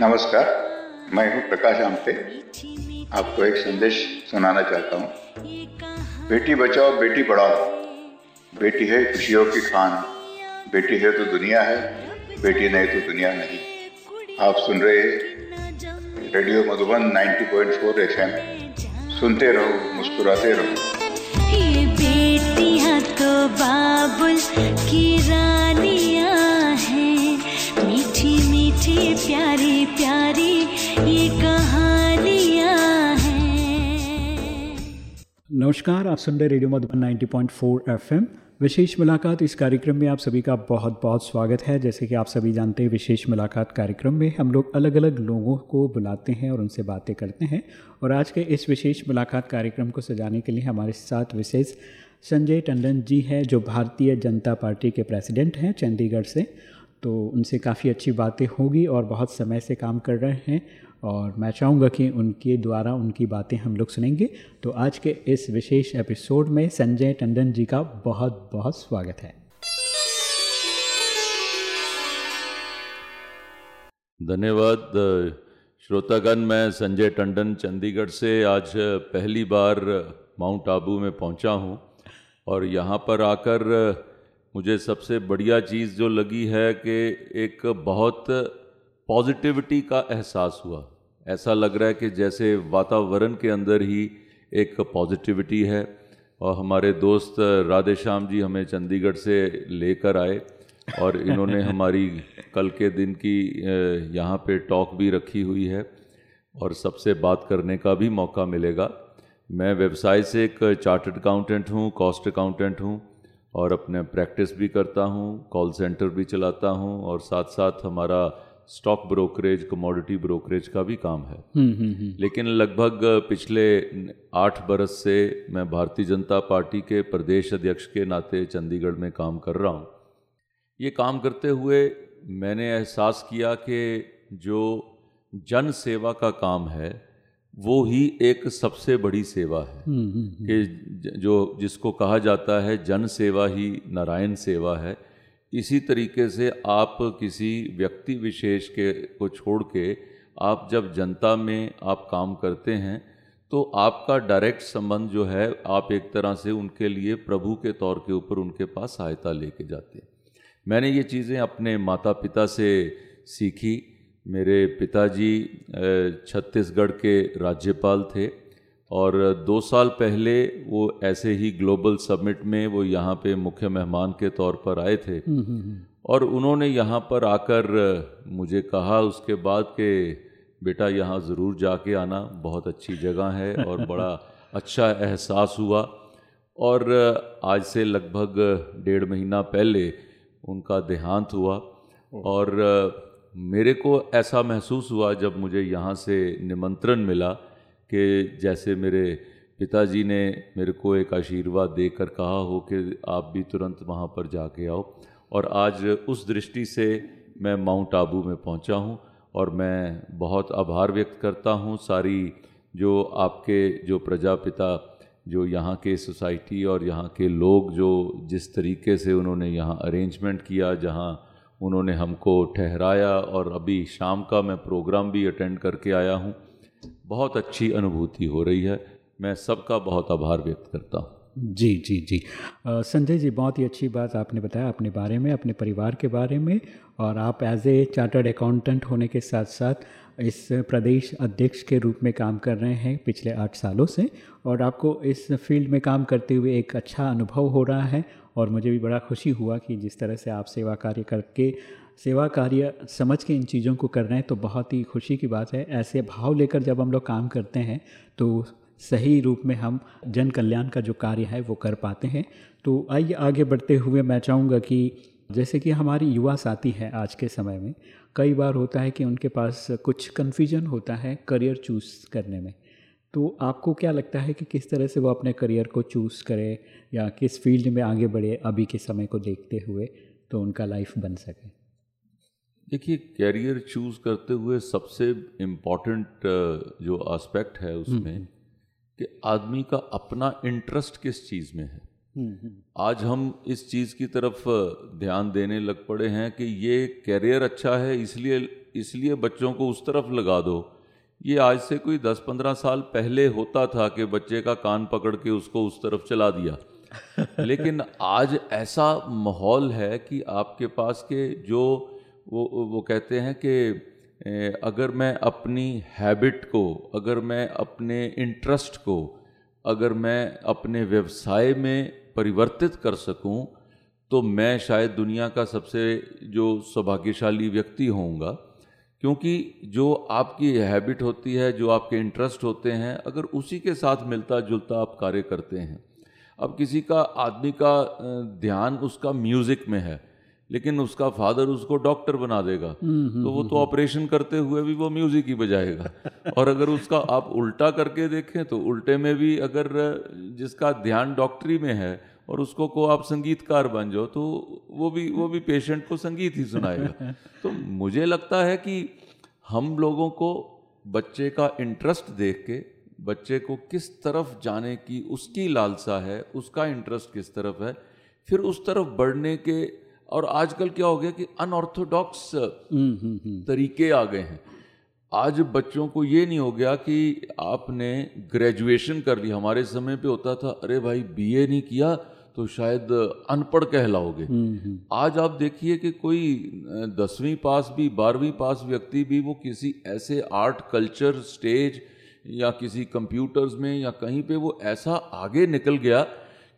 नमस्कार, मैं हूँ प्रकाश आमटे। आपको एक संदेश सुनाना चाहता हूँ। बेटी बचाओ, बेटी पढ़ाओ। बेटी है खुशियों की खान। बेटी है तो दुनिया है, बेटी नहीं तो दुनिया नहीं। आप सुन रहे रेडियो मधुबन 90.4 एफएम। सुनते रहो, मुस्कुराते रहो। तो बाबुल की मीठी प्यारी प्यारी ये हैं। नमस्कार, आप सुन रहे रेडियो मधुबन 90.4 एफएम। विशेष मुलाकात इस कार्यक्रम में आप सभी का बहुत बहुत स्वागत है। जैसे कि आप सभी जानते हैं, विशेष मुलाकात कार्यक्रम में हम लोग अलग अलग लोगों को बुलाते हैं और उनसे बातें करते हैं। और आज के इस विशेष मुलाकात कार्यक्रम को सजाने के लिए हमारे साथ विशेष संजय टंडन जी हैं, जो भारतीय जनता पार्टी के प्रेसिडेंट हैं चंडीगढ़ से। तो उनसे काफ़ी अच्छी बातें होगी और बहुत समय से काम कर रहे हैं और मैं चाहूँगा कि उनके द्वारा उनकी बातें हम लोग सुनेंगे। तो आज के इस विशेष एपिसोड में संजय टंडन जी का बहुत बहुत स्वागत है। धन्यवाद श्रोतागण। मैं संजय टंडन, चंडीगढ़ से आज पहली बार माउंट आबू में पहुँचा हूँ और यहाँ पर आकर मुझे सबसे बढ़िया चीज़ जो लगी है कि एक बहुत पॉजिटिविटी का एहसास हुआ। ऐसा लग रहा है कि जैसे वातावरण के अंदर ही एक पॉजिटिविटी है। और हमारे दोस्त राधे श्याम जी हमें चंडीगढ़ से लेकर आए और इन्होंने हमारी कल के दिन की यहाँ पे टॉक भी रखी हुई है और सबसे बात करने का भी मौका मिलेगा। मैं व्यवसाय से एक चार्टर्ड अकाउंटेंट हूँ कॉस्ट अकाउंटेंट हूँ। और अपने प्रैक्टिस भी करता हूँ कॉल सेंटर भी चलाता हूँ और साथ साथ हमारा स्टॉक ब्रोकरेज कमोडिटी ब्रोकरेज का भी काम है। लेकिन लगभग पिछले आठ बरस से मैं भारतीय जनता पार्टी के प्रदेश अध्यक्ष के नाते चंडीगढ़ में काम कर रहा हूँ। ये काम करते हुए मैंने एहसास किया कि जो जन सेवा का काम है वो ही एक सबसे बड़ी सेवा है। कि जो जिसको कहा जाता है जन सेवा ही नारायण सेवा है इसी तरीके से आप किसी व्यक्ति विशेष के को छोड़ के आप जब जनता में आप काम करते हैं तो आपका डायरेक्ट संबंध जो है आप एक तरह से उनके लिए प्रभु के तौर के ऊपर उनके पास सहायता लेके जाते हैं। मैंने ये चीज़ें अपने माता पिता से सीखी मेरे पिताजी छत्तीसगढ़ के राज्यपाल थे और दो साल पहले वो ऐसे ही ग्लोबल समिट में वो यहाँ पे मुख्य मेहमान के तौर पर आए थे। और उन्होंने यहाँ पर आकर मुझे कहा उसके बाद कि बेटा यहाँ ज़रूर जाके आना बहुत अच्छी जगह है और बड़ा अच्छा एहसास हुआ। और आज से लगभग डेढ़ महीना पहले उनका देहांत हुआ। और मेरे को ऐसा महसूस हुआ जब मुझे यहाँ से निमंत्रण मिला कि जैसे मेरे पिताजी ने मेरे को एक आशीर्वाद देकर कहा हो कि आप भी तुरंत वहाँ पर जाके आओ। और आज उस दृष्टि से मैं माउंट आबू में पहुँचा हूँ और मैं बहुत आभार व्यक्त करता हूँ सारी जो आपके जो प्रजापिता, जो यहाँ के सोसाइटी और यहाँ के लोग जो जिस तरीके से उन्होंने यहाँ अरेंजमेंट किया, जहाँ उन्होंने हमको ठहराया और अभी शाम का मैं प्रोग्राम भी अटेंड करके आया हूँ। बहुत अच्छी अनुभूति हो रही है। मैं सबका बहुत आभार व्यक्त करता हूँ। जी जी जी। संजय जी, बहुत ही अच्छी बात आपने बताया अपने बारे में, अपने परिवार के बारे में और आप एज ए चार्टर्ड अकाउंटेंट होने के साथ साथ इस प्रदेश अध्यक्ष के रूप में काम कर रहे हैं पिछले आठ सालों से और आपको इस फ़ील्ड में काम करते हुए एक अच्छा अनुभव हो रहा है और मुझे भी बड़ा खुशी हुआ कि जिस तरह से आप सेवा कार्य करके, सेवा कार्य समझ के इन चीज़ों को कर रहे हैं तो बहुत ही खुशी की बात है। ऐसे भाव लेकर जब हम लोग काम करते हैं तो सही रूप में हम जन कल्याण का जो कार्य है, वो कर पाते हैं। तो आइए आगे बढ़ते हुए मैं चाहूँगा कि जैसे कि हमारी युवा साथी है आज के समय में, कई बार होता है कि उनके पास कुछ कन्फ्यूज़न होता है करियर चूज़ करने में। तो आपको क्या लगता है कि किस तरह से वो अपने करियर को चूज़ करे या किस फ़ील्ड में आगे बढ़े अभी के समय को देखते हुए तो उनका लाइफ बन सके? देखिए कैरियर चूज़ करते हुए सबसे इम्पोर्टेंट जो एस्पेक्ट है उसमें कि आदमी का अपना इंटरेस्ट किस चीज़ में है। आज हम इस चीज़ की तरफ़ ध्यान देने लग पड़े हैं कि ये कैरियर अच्छा है इसलिए इसलिए बच्चों को उस तरफ़ लगा दो। ये आज से कोई दस पंद्रह साल पहले होता था कि बच्चे का कान पकड़ के उसको उस तरफ़ चला दिया। लेकिन आज ऐसा माहौल है कि आपके पास के जो वो वो कहते हैं कि अगर मैं अपनी हैबिट को अगर मैं अपने इंटरेस्ट को अगर मैं अपने व्यवसाय में परिवर्तित कर सकूँ तो मैं शायद दुनिया का सबसे जो सौभाग्यशाली व्यक्ति होऊँगा। क्योंकि जो आपकी हैबिट होती है जो आपके इंटरेस्ट होते हैं अगर उसी के साथ मिलता जुलता आप कार्य करते हैं। अब किसी का आदमी का ध्यान उसका म्यूज़िक में है लेकिन उसका फादर उसको डॉक्टर बना देगा हम्म, हम्म, तो वो तो ऑपरेशन हम्म, करते हुए भी वो म्यूज़िक ही बजाएगा। और अगर उसका आप उल्टा करके देखें तो उल्टे में भी अगर जिसका ध्यान डॉक्टरी में है और उसको को आप संगीतकार बन जाओ तो वो भी वो भी पेशेंट को संगीत ही सुनाएगा। तो मुझे लगता है कि हम लोगों को बच्चे का इंटरेस्ट देख के बच्चे को किस तरफ़ जाने की उसकी लालसा है उसका इंटरेस्ट किस तरफ़ है फिर उस तरफ़ बढ़ने के और आजकल क्या हो गया कि अनऑर्थोडॉक्स हम्म, हम्म, हम्म। तरीके आ गए हैं। आज बच्चों को ये नहीं हो गया कि आपने ग्रेजुएशन कर ली। हमारे समय पे होता था अरे भाई बीए नहीं किया तो शायद अनपढ़ कहलाओगे। आज आप देखिए कि कोई दसवीं पास भी बारहवीं पास व्यक्ति भी वो किसी ऐसे आर्ट कल्चर स्टेज या किसी कंप्यूटर्स में या कहीं पे वो ऐसा आगे निकल गया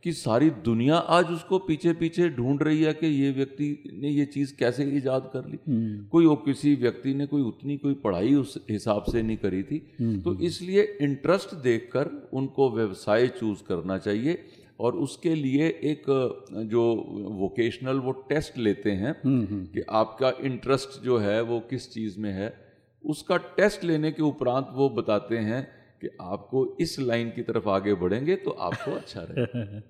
कि सारी दुनिया आज उसको पीछे पीछे ढूंढ रही है कि ये व्यक्ति ने ये चीज़ कैसे ईजाद कर ली। हम्म। कोई वो किसी व्यक्ति ने कोई उतनी कोई पढ़ाई उस हिसाब से नहीं करी थी। हम्म, तो हम्म। इसलिए इंटरेस्ट देखकर उनको व्यवसाय चूज़ करना चाहिए। और उसके लिए एक जो वोकेशनल वो टेस्ट लेते हैं कि आपका इंटरेस्ट जो है वो किस चीज़ में है उसका टेस्ट लेने के उपरांत वो बताते हैं कि आपको इस लाइन की तरफ़ आगे बढ़ेंगे तो आपको अच्छा रहेगा।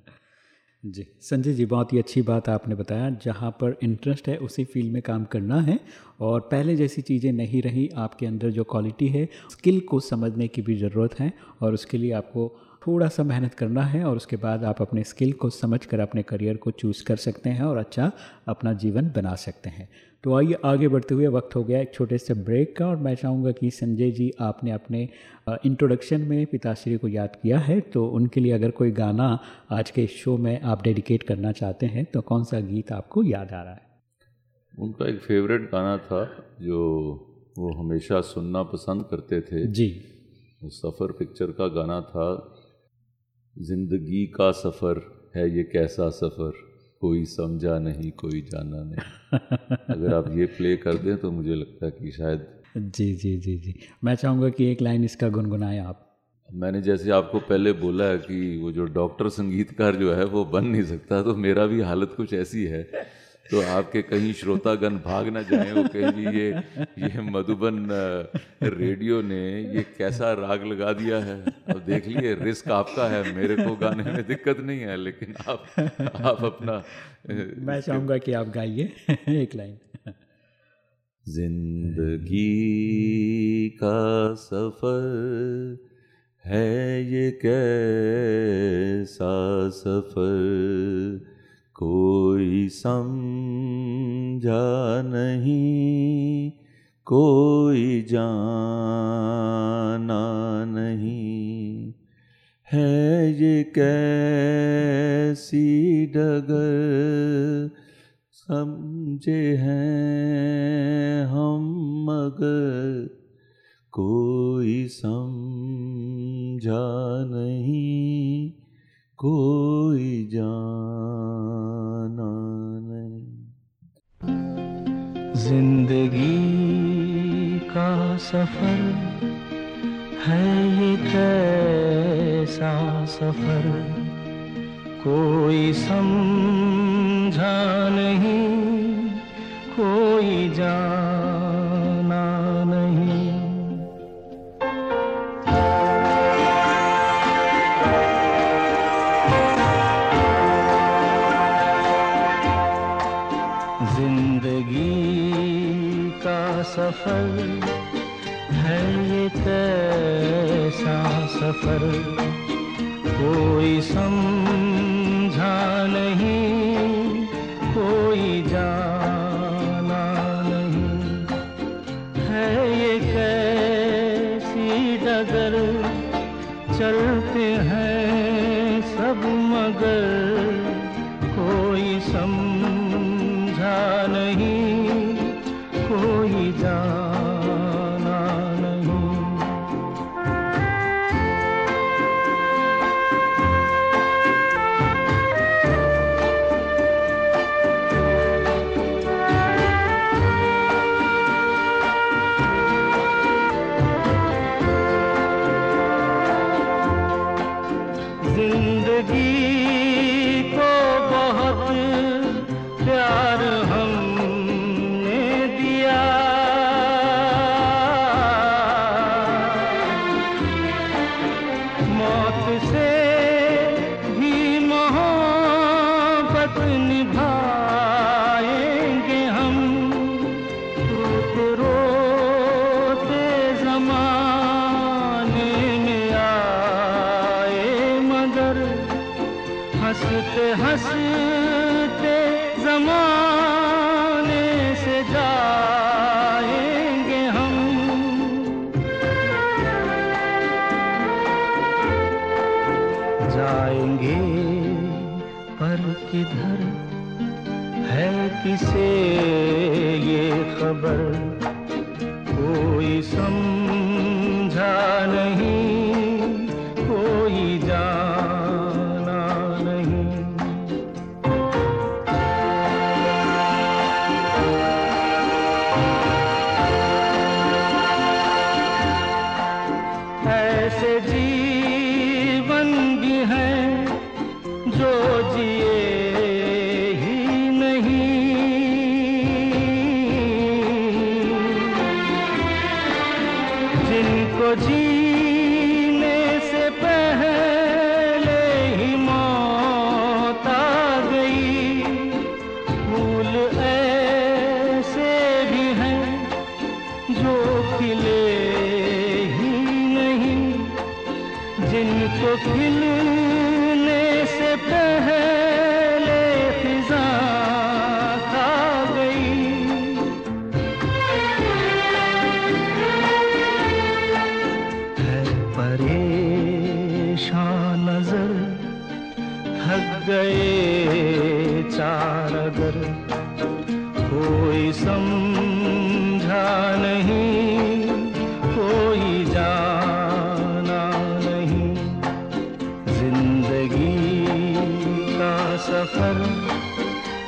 जी संजय जी बहुत ही अच्छी बात आपने बताया जहाँ पर इंटरेस्ट है उसी फ़ील्ड में काम करना है और पहले जैसी चीज़ें नहीं रही आपके अंदर जो क्वालिटी है स्किल को समझने की भी ज़रूरत है और उसके लिए आपको थोड़ा सा मेहनत करना है और उसके बाद आप अपने स्किल को समझ कर अपने करियर को चूज़ कर सकते हैं और अच्छा अपना जीवन बना सकते हैं। तो आइए आगे बढ़ते हुए वक्त हो गया एक छोटे से ब्रेक का और मैं चाहूँगा कि संजय जी आपने अपने इंट्रोडक्शन में पिताश्री को याद किया है तो उनके लिए अगर कोई गाना आज के शो में आप डेडिकेट करना चाहते हैं तो कौन सा गीत आपको याद आ रहा है? उनका एक फेवरेट गाना था जो वो हमेशा सुनना पसंद करते थे। जी। सफ़र पिक्चर का गाना था ज़िंदगी का सफ़र है ये कैसा सफ़र? कोई समझा नहीं कोई जाना नहीं। अगर आप ये प्ले कर दें तो मुझे लगता है कि शायद जी जी जी जी। मैं चाहूँगा कि एक लाइन इसका गुनगुनाएँ आप। मैंने जैसे आपको पहले बोला है कि वो जो डॉक्टर संगीतकार जो है वो बन नहीं सकता तो मेरा भी हालत कुछ ऐसी है। तो आपके कहीं श्रोतागण भाग ना जाए वो कहीं ये ये मधुबन रेडियो ने ये कैसा राग लगा दिया है। अब देख लिए रिस्क आपका है मेरे को गाने में दिक्कत नहीं है लेकिन आप आप अपना मैं चाहूँगा कि आप गाइए एक लाइन। ज़िंदगी का सफ़र है ये कैसा सफ़र? कोई समझा नहीं, कोई जाना नहीं। है ये कैसी डगर, समझे हैं हम मगर। कोई समझा नहीं, कोई जाना ज़िंदगी का सफ़र है ये कैसा सफ़र? कोई समझा नहीं कोई जाना पर कोई समझा नहीं, कोई जाना नहीं। है ये कैसी डगर, चलते हैं सब मगर, कोई समझा नहीं, कोई जान हँसते हँसते जिनको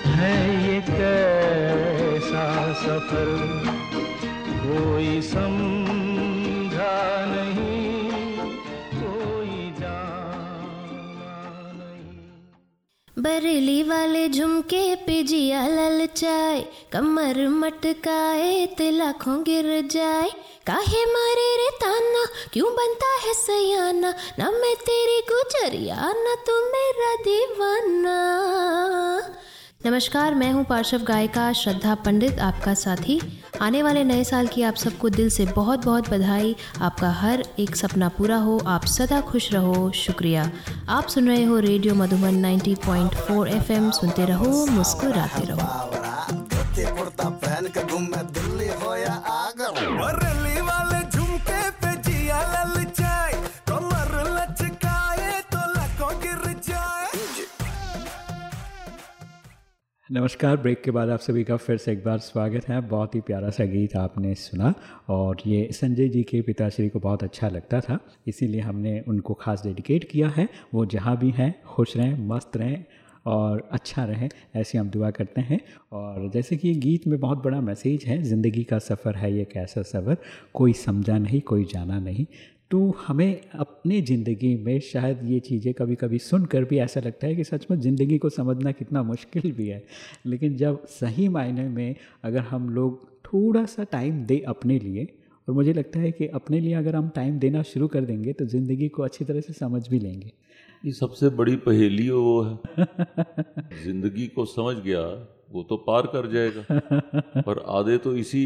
है ये कैसा सफ़र? कोई समझा बरेली वाले झुमके पे जिया ललचाए कमर मटकाए ते लाखों गिर जाए। काहे मारे रे ताना, क्यों बनता है सयाना? ना मैं तेरी गुजरिया, ना तू मेरा दीवाना। नमस्कार मैं हूँ पार्श्व गायिका श्रद्धा पंडित आपका साथी। आने वाले नए साल की आप सबको दिल से बहुत बहुत बधाई। आपका हर एक सपना पूरा हो आप सदा खुश रहो शुक्रिया। आप सुन रहे हो रेडियो मधुबन 90.4 एफएम सुनते रहो मुस्कुराते रहो। नमस्कार, ब्रेक के बाद आप सभी का फिर से एक बार स्वागत है। बहुत ही प्यारा सा गीत आपने सुना और ये संजय जी के पिताश्री को बहुत अच्छा लगता था, इसीलिए हमने उनको खास डेडिकेट किया है। वो जहाँ भी हैं, खुश रहें, मस्त रहें और अच्छा रहे, ऐसी हम दुआ करते हैं। और जैसे कि गीत में बहुत बड़ा मैसेज है, ज़िंदगी का सफ़र है ये कैसा सफ़र? कोई समझा नहीं, कोई जाना नहीं। तो हमें अपने ज़िंदगी में शायद ये चीज़ें कभी कभी सुनकर भी ऐसा लगता है कि सच में ज़िंदगी को समझना कितना मुश्किल भी है। लेकिन जब सही मायने में अगर हम लोग थोड़ा सा टाइम दे अपने लिए, और मुझे लगता है कि अपने लिए अगर हम टाइम देना शुरू कर देंगे तो ज़िंदगी को अच्छी तरह से समझ भी लेंगे। ये सबसे बड़ी पहेली वो है। ज़िंदगी को समझ गया वो तो पार कर जाएगा। पर आधे तो इसी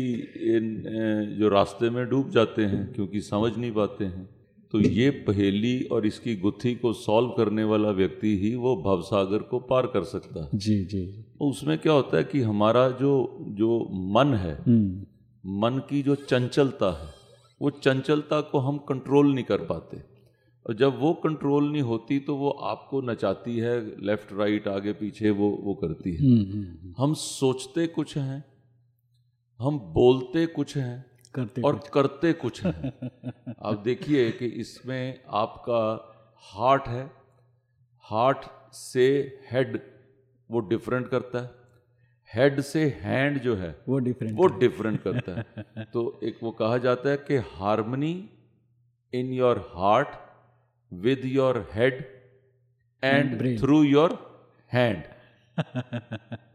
जो रास्ते में डूब जाते हैं क्योंकि समझ नहीं पाते हैं। तो ये पहेली और इसकी गुत्थी को सॉल्व करने वाला व्यक्ति ही वो भवसागर को पार कर सकता है। जी जी उसमें क्या होता है कि हमारा जो जो मन है मन की जो चंचलता है वो चंचलता को हम कंट्रोल नहीं कर पाते। और जब वो कंट्रोल नहीं होती तो वो आपको नचाती है लेफ़्ट राइट आगे पीछे वो वो करती है। हम्म, हम्म, हम्म, हम सोचते कुछ हैं हम बोलते कुछ हैं करते और कुछ। करते कुछ हैं। आप देखिए कि इसमें आपका हार्ट है। हार्ट से हेड वो डिफरेंट करता है। हेड से हैंड जो है वो डिफरेंट वो डिफरेंट करता है। तो एक वो कहा जाता है कि harmony in your heart with your head and brain. Through your hand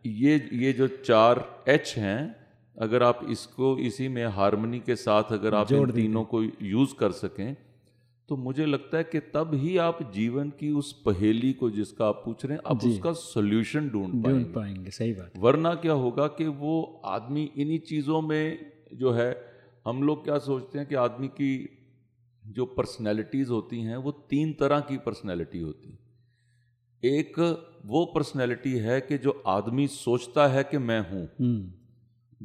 ये ये जो चार एच हैं अगर आप इसको इसी में हार्मनी के साथ अगर आप इन तीनों को यूज़ कर सकें तो मुझे लगता है कि तब ही आप जीवन की उस पहेली को जिसका आप पूछ रहे हैं आप उसका सोल्यूशन ढूंढ ढूंढ पाएँगे। पाएँगे सही बात। वरना क्या होगा कि वो आदमी इन्हीं चीज़ों में जो है हम लोग क्या सोचते हैं कि आदमी की जो पर्सनैलिटीज़ होती हैं वो तीन तरह की पर्सनैलिटी होती है। एक वो पर्सनैलिटी है कि जो आदमी सोचता है कि मैं हूँ। हम्म।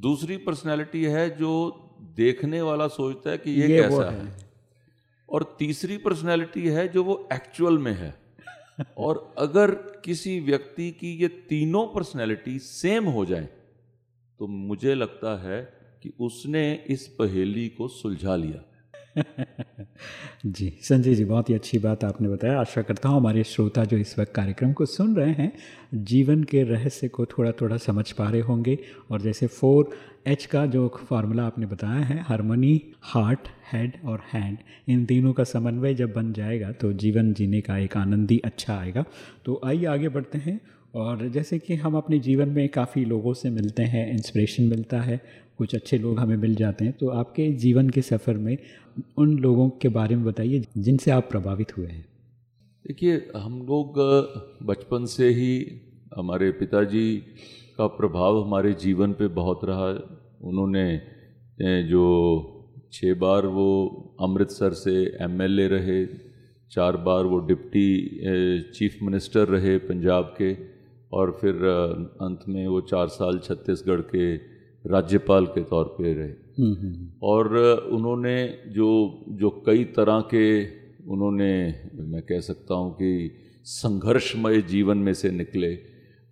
दूसरी पर्सनैलिटी है जो देखने वाला सोचता है कि ये, ये कैसा है। है। और तीसरी पर्सनैलिटी है जो वो एक्चुअल में है। और अगर किसी व्यक्ति की ये तीनों पर्सनैलिटी सेम हो जाए तो मुझे लगता है कि उसने इस पहेली को सुलझा लिया। जी, संजय जी, बहुत ही अच्छी बात आपने बताया। आशा करता हूँ हमारे श्रोता जो इस वक्त कार्यक्रम को सुन रहे हैं, जीवन के रहस्य को थोड़ा थोड़ा समझ पा रहे होंगे। और जैसे फोर एच का जो फार्मूला आपने बताया है, हारमोनी, हार्ट, हेड और हैंड, इन तीनों का समन्वय जब बन जाएगा तो जीवन जीने का एक आनंद ही अच्छा आएगा। तो आइए आगे बढ़ते हैं। और जैसे कि हम अपने जीवन में काफ़ी लोगों से मिलते हैं, इंस्पिरेशन मिलता है कुछ अच्छे लोग हमें मिल जाते हैं। तो आपके जीवन के सफ़र में उन लोगों के बारे में बताइए, जिनसे आप प्रभावित हुए हैं। देखिए, हम लोग बचपन से ही हमारे पिताजी का प्रभाव हमारे जीवन पे बहुत रहा। उन्होंने जो छः बार वो अमृतसर से एमएलए रहे, चार बार वो डिप्टी चीफ मिनिस्टर रहे पंजाब के, और फिर अंत में वो चार साल छत्तीसगढ़ के राज्यपाल के तौर पे रहे। हम्म, हम्म, और उन्होंने जो जो कई तरह के उन्होंने मैं कह सकता हूँ कि संघर्षमय जीवन में से निकले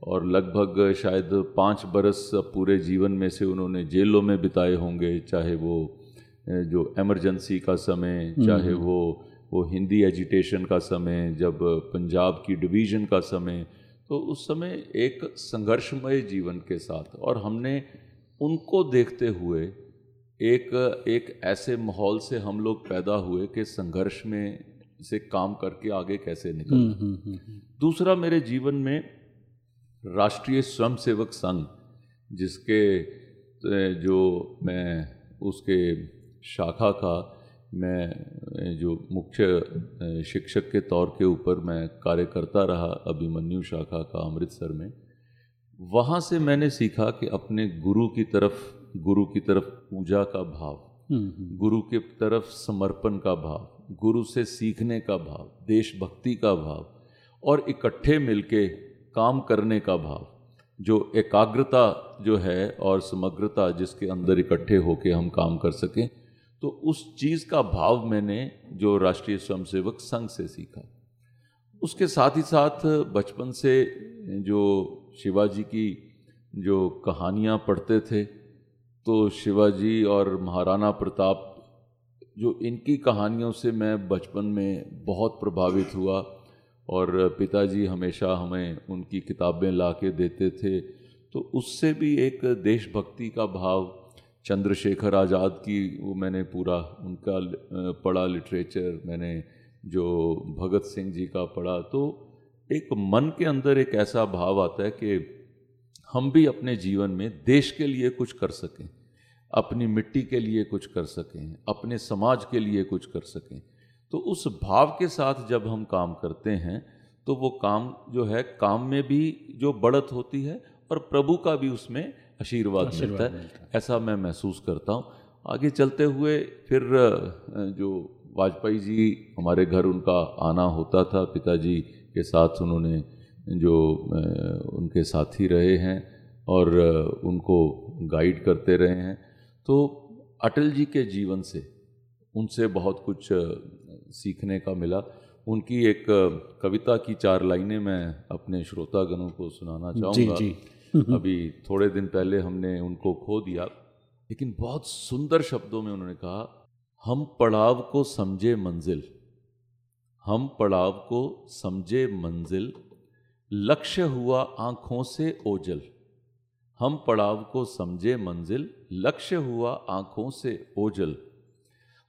और लगभग शायद पाँच बरस पूरे जीवन में से उन्होंने जेलों में बिताए होंगे चाहे वो जो एमरजेंसी का समय चाहे वो वो हिंदी एजिटेशन का समय जब पंजाब की डिवीज़न का समय तो उस समय एक संघर्षमय जीवन के साथ। और हमने उनको देखते हुए एक एक ऐसे माहौल से हम लोग पैदा हुए कि संघर्ष में से काम करके आगे कैसे निकलना हम्म, हम्म, हम्म, दूसरा मेरे जीवन में राष्ट्रीय स्वयंसेवक संघ जिसके जो मैं उसके शाखा का मैं जो मुख्य शिक्षक के तौर के ऊपर मैं कार्य करता रहा अभिमन्यु शाखा का अमृतसर में वहाँ से मैंने सीखा कि अपने गुरु की तरफ़ गुरु की तरफ़ पूजा का भाव हम्म, हम्म, गुरु के तरफ़ समर्पण का भाव गुरु से सीखने का भाव देशभक्ति का भाव और इकट्ठे मिलके काम करने का भाव जो एकाग्रता जो है और समग्रता जिसके अंदर इकट्ठे होके हम काम कर सकें तो उस चीज़ का भाव मैंने जो राष्ट्रीय स्वयंसेवक संघ से सीखा। उसके साथ ही साथ बचपन से जो शिवाजी की जो कहानियाँ पढ़ते थे तो शिवाजी और महाराणा प्रताप, जो इनकी कहानियों से मैं बचपन में बहुत प्रभावित हुआ और पिताजी हमेशा हमें उनकी किताबें ला के देते थे तो उससे भी एक देशभक्ति का भाव, चंद्रशेखर आज़ाद की वो मैंने पूरा, उनका पढ़ा लिटरेचर मैंने जो भगत सिंह जी का पढ़ा तो एक मन के अंदर एक ऐसा भाव आता है कि हम भी अपने जीवन में देश के लिए कुछ कर सकें अपनी मिट्टी के लिए कुछ कर सकें अपने समाज के लिए कुछ कर सकें। तो उस भाव के साथ जब हम काम करते हैं तो वो काम जो है काम में भी जो बढ़त होती है और प्रभु का भी उसमें आशीर्वाद आशीर्वाद मिलता है। ऐसा मैं महसूस करता हूँ। आगे चलते हुए फिर जो वाजपेयी जी हमारे घर उनका आना होता था पिताजी के साथ उन्होंने जो उनके साथी रहे हैं और उनको गाइड करते रहे हैं। तो अटल जी के जीवन से उनसे बहुत कुछ सीखने का मिला। उनकी एक कविता की चार लाइनें मैं अपने श्रोतागणों को सुनाना चाहूँगा। जी जी। अभी थोड़े दिन पहले हमने उनको खो दिया लेकिन बहुत सुंदर शब्दों में उन्होंने कहा हम पड़ाव को समझे मंजिल हम पड़ाव को समझे मंजिल लक्ष्य हुआ आँखों से ओझल। हम पड़ाव को समझे मंजिल लक्ष्य हुआ आँखों से ओझल।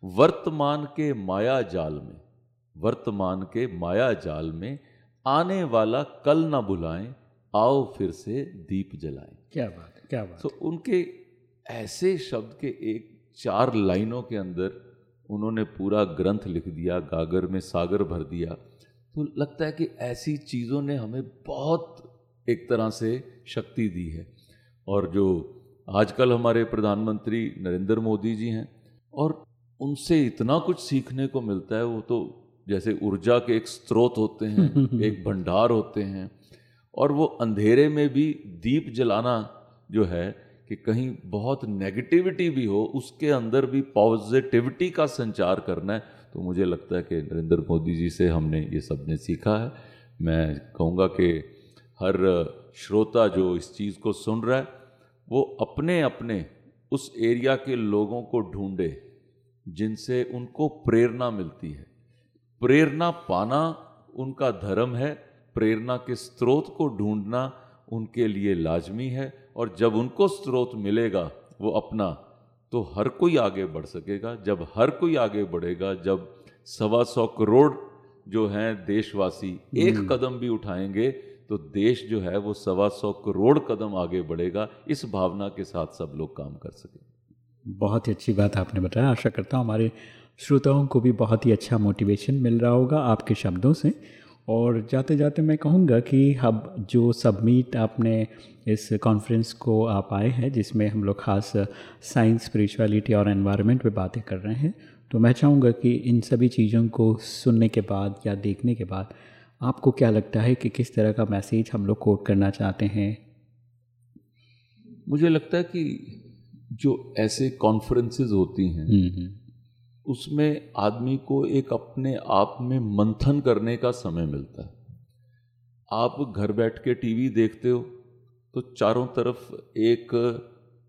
वर्तमान के माया जाल में वर्तमान के माया जाल में आने वाला कल ना बुलाएँ आओ फिर से दीप जलाएँ। क्या बात है क्या बात तो उनके ऐसे शब्द के एक चार लाइनों के अंदर उन्होंने पूरा ग्रंथ लिख दिया गागर में सागर भर दिया। तो लगता है कि ऐसी चीज़ों ने हमें बहुत एक तरह से शक्ति दी है। और जो आजकल हमारे प्रधानमंत्री नरेंद्र मोदी जी हैं और उनसे इतना कुछ सीखने को मिलता है वो तो जैसे ऊर्जा के एक स्रोत होते हैं एक भंडार होते हैं और वो अंधेरे में भी दीप जलाना जो है कि कहीं बहुत नेगेटिविटी भी हो, उसके अंदर भी पॉजिटिविटी का संचार करना है तो मुझे लगता है कि नरेंद्र मोदी जी से हमने ये सबने सीखा है। मैं कहूँगा कि हर श्रोता जो इस चीज़ को सुन रहा है, वो अपने अपने उस एरिया के लोगों को ढूंढे, जिनसे उनको प्रेरणा मिलती है। प्रेरणा पाना उनका धर्म है, प्रेरणा के स्रोत को ढूंढना उनके लिए लाजमी है और जब उनको स्रोत मिलेगा वो अपना तो हर कोई आगे बढ़ सकेगा। जब हर कोई आगे बढ़ेगा जब सवा सौ करोड़ जो हैं देशवासी एक कदम भी उठाएँगे तो देश जो है वो सवा सौ करोड़ कदम आगे बढ़ेगा। इस भावना के साथ सब लोग काम कर सकें। बहुत ही अच्छी बात आपने बताया। आशा करता हूँ हमारे श्रोताओं को भी बहुत ही अच्छा मोटिवेशन मिल रहा होगा आपके शब्दों से। और जाते जाते मैं कहूँगा कि अब जो सबमिट आपने इस कॉन्फ्रेंस को आप आए हैं जिसमें हम लोग खास साइंस स्पिरिचुअलिटी और एनवायरनमेंट पे बातें कर रहे हैं। तो मैं चाहूँगा कि इन सभी चीज़ों को सुनने के बाद या देखने के बाद आपको क्या लगता है कि किस तरह का मैसेज हम लोग कोट करना चाहते हैं? मुझे लगता है कि जो ऐसे कॉन्फ्रेंसेस होती हैं हम्म, हम्म, उसमें आदमी को एक अपने आप में मंथन करने का समय मिलता है। आप घर बैठ के टीवी देखते हो तो चारों तरफ़ एक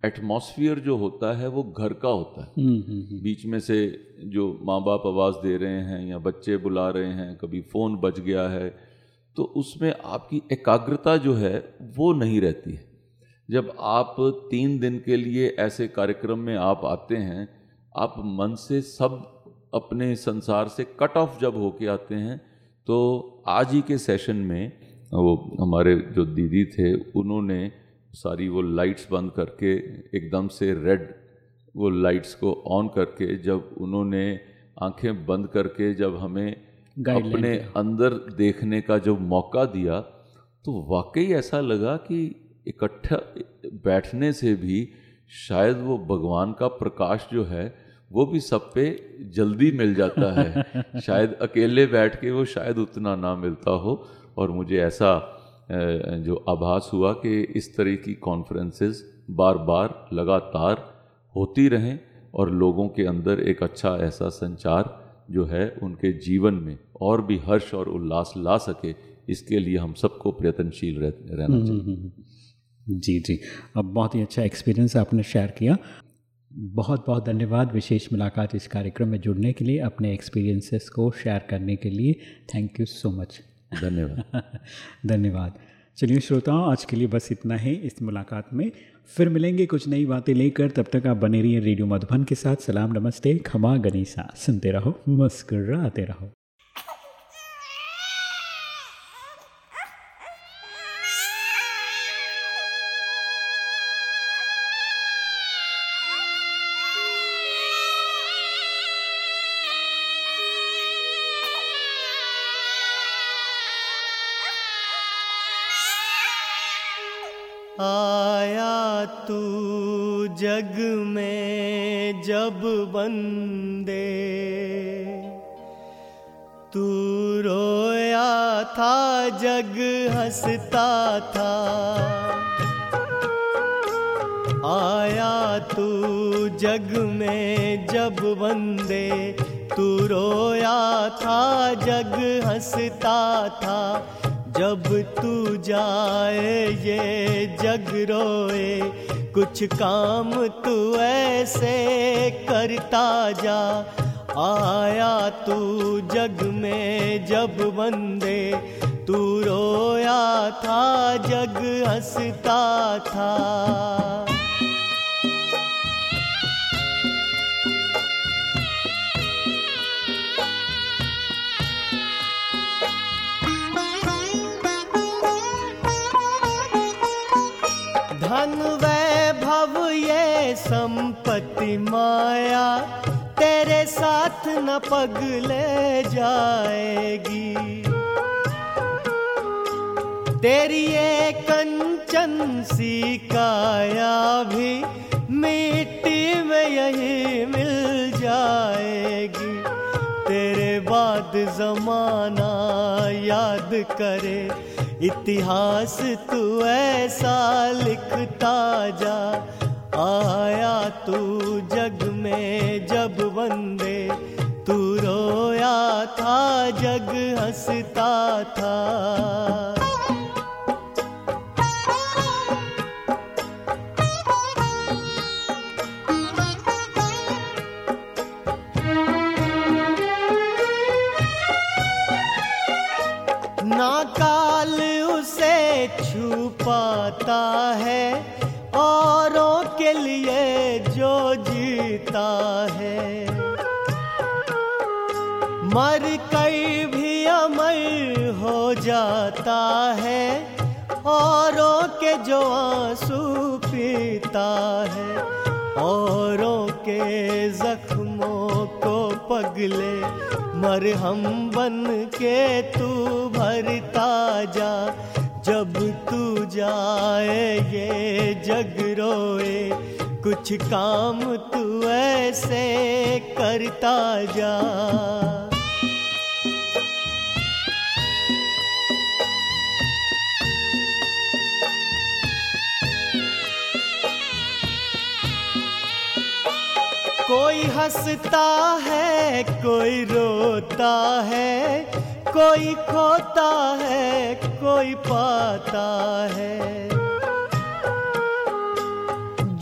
एटमॉस्फियर जो होता है वो घर का होता है। हम्म, हम्म, हम्म, बीच में से जो माँ बाप आवाज़ दे रहे हैं या बच्चे बुला रहे हैं कभी फ़ोन बज गया है तो उसमें आपकी एकाग्रता जो है वो नहीं रहती है। जब आप तीन दिन के लिए ऐसे कार्यक्रम में आप आते हैं आप मन से सब अपने संसार से कट ऑफ़ जब होके आते हैं तो आज ही के सेशन में वो हमारे जो दीदी थे उन्होंने सारी वो लाइट्स बंद करके एकदम से रेड वो लाइट्स को ऑन करके जब उन्होंने आँखें बंद करके जब हमें अपने अंदर देखने का जो मौका दिया तो वाकई ऐसा लगा कि इकट्ठा बैठने से भी शायद वो भगवान का प्रकाश जो है वो भी सब पे जल्दी मिल जाता है। शायद अकेले बैठ के वो शायद उतना ना मिलता हो। और मुझे ऐसा जो आभास हुआ कि इस तरह की कॉन्फ्रेंसेस बार बार लगातार होती रहें और लोगों के अंदर एक अच्छा ऐसा संचार जो है उनके जीवन में और भी हर्ष और उल्लास ला सके इसके लिए हम सबको प्रयत्नशील रह, रहना चाहिए। हम्म, जी जी। अब बहुत ही अच्छा एक्सपीरियंस आपने शेयर किया। बहुत बहुत धन्यवाद विशेष मुलाकात इस कार्यक्रम में जुड़ने के लिए अपने एक्सपीरियंसेस को शेयर करने के लिए। थैंक यू सो मच धन्यवाद। धन्यवाद। चलिए श्रोताओं, आज के लिए बस इतना ही। इस मुलाकात में फिर मिलेंगे कुछ नई बातें लेकर। तब तक आप बने रहिए रेडियो मधुबन के साथ। सलाम, नमस्ते, खमा, गनीसा। सुनते रहो, मुस्कुराते रहो। जब बंदे तू रोया था, जग हंसता था, आया तू जग में जब बंदे, तू रोया था, जग हंसता था, जब तू जाए ये जग रोए कुछ काम तू ऐसे करता जा। आया तू जग में जब बंदे तू रोया था, जग हंसता था। संपत्ति माया तेरे साथ न पगले जाएगी। तेरी ये कंचन सी काया भी मिट्टी में यही मिल जाएगी। तेरे बाद जमाना याद करे, इतिहास तू ऐसा लिखता जा। आया तू जग में जब वंदे तू रोया था जग हंसता था। है। मर कई भी अमर हो जाता है, औरों के जो आँसू पीता है, औरों के जख्मों को पगले मरहम बन के तू भरता जा जब तू जाए ये जग रोए कुछ काम तू ऐसे करता जा। कोई हंसता है, कोई रोता है, कोई खोता है, कोई पाता है।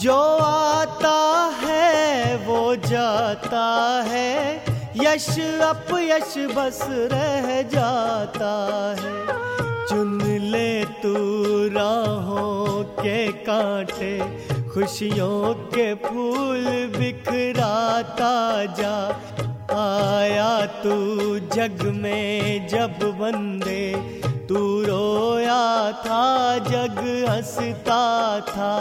जो आता है, वो जाता है। यश अप यश बस रह जाता है। चुन ले तू राहों के कांटे, खुशियों के फूल बिखराता जा। आया तू जग में जब बंदे तू रोया था, जग हंसता था।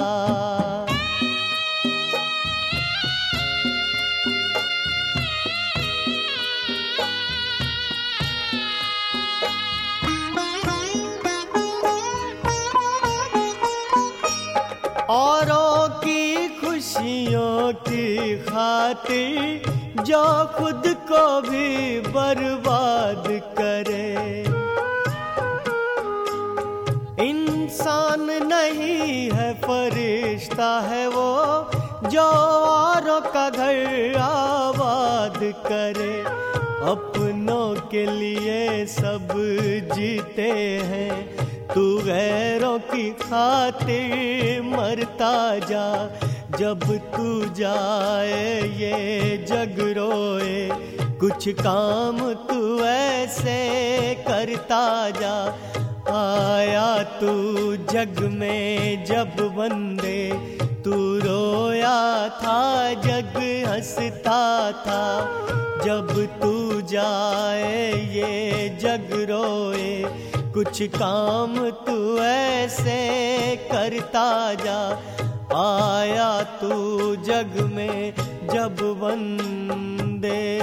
औरों की खुशियों की खातिर जो खुद को भी बर्बाद करे। इंसान नहीं है फरिश्ता है वो जो औरों का घर आबाद करे। अपनों के लिए सब जीते हैं। तू गैरों की खातिर मरता जा, जब तू जाए ये जग रोए, कुछ काम तू ऐसे करता जा। आया तू जग में जब बंदे, तू रोया था, जग हंसता था। जब तू जाए ये जग रोए कुछ काम तू ऐसे करता जा। आया तू जग में जब वंदे।